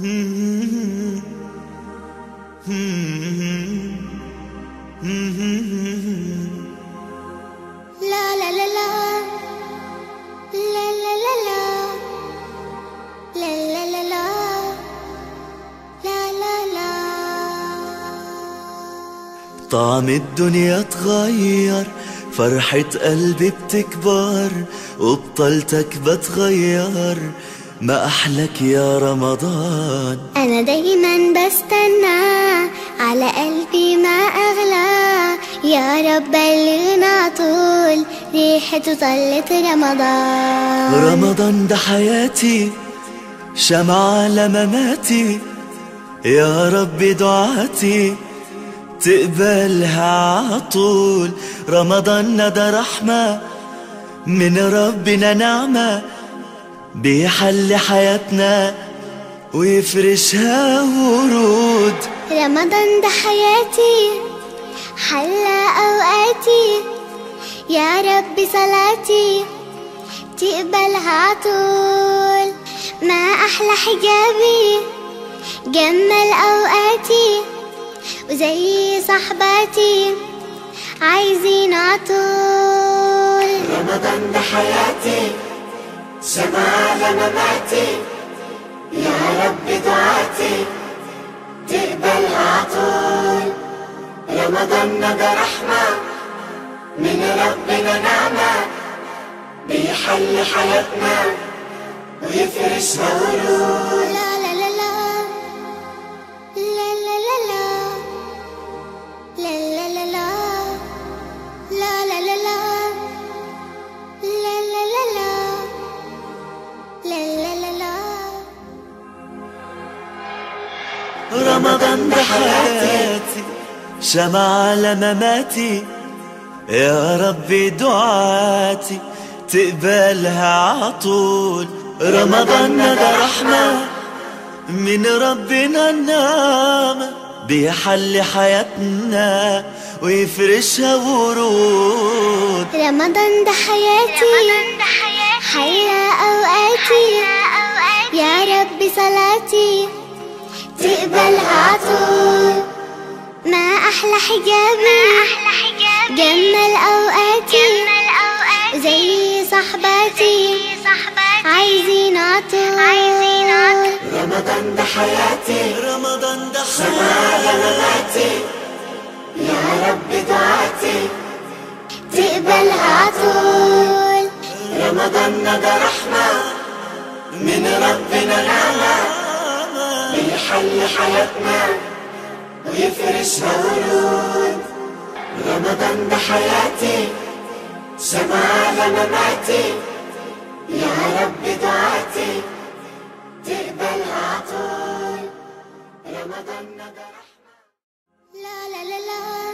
طعم الدنيا اتغير فرحة قلبي بتكبر وبطلتك بتغير. ما أحلك يا رمضان؟ أنا دايما بستنى على قلبي ما أغلى. يا رب بلغنا طول ريحته طلت رمضان. رمضان ده حياتي شمعة لمماتي. يا رب دعاتي تقبلها عطول رمضان ده رحمة من ربنا نعمة. بيحل حياتنا ويفرشها ورود. رمضان ده حياتي حلى أوقاتي. يا رب صلاتي تقبلها عطول. ما أحلى حجابي جمل أوقاتي. وزي صحباتي عايزين عطول. رمضان ده حياتي شمعة لمماتي يا رب دعاتي تقبلها عطول رمضان ده رحمة من ربنا نعمة بيحل حياتنا ويفرشها ورود لا لا لا رمضان ده حياتي شمعة لمماتي يا ربي دعاتي. تقبلها عطول رمضان ده رحمة من ربنا النعمة بيحل حياتنا ويفرشها ورود. رمضان ده حياتي. حيا أوقاتي. يا رب صلاتي. تقبلها عطول ما أحلى حجابي جمل أوقاتي. زي صحباتي. عايزين عطول. رمضان ده حياتي. رمضان ده شمعة لمماتي يا رب دعاتي. تقبلها عطول رمضان ده رحمة من ربنا نعمة. يحيي حياتنا ويفرشها ورود رمضان ده حياتي سمع على مماتي يا رب دعاتي تقبل عطول رمضان ده رحمة. لا لا لا لا.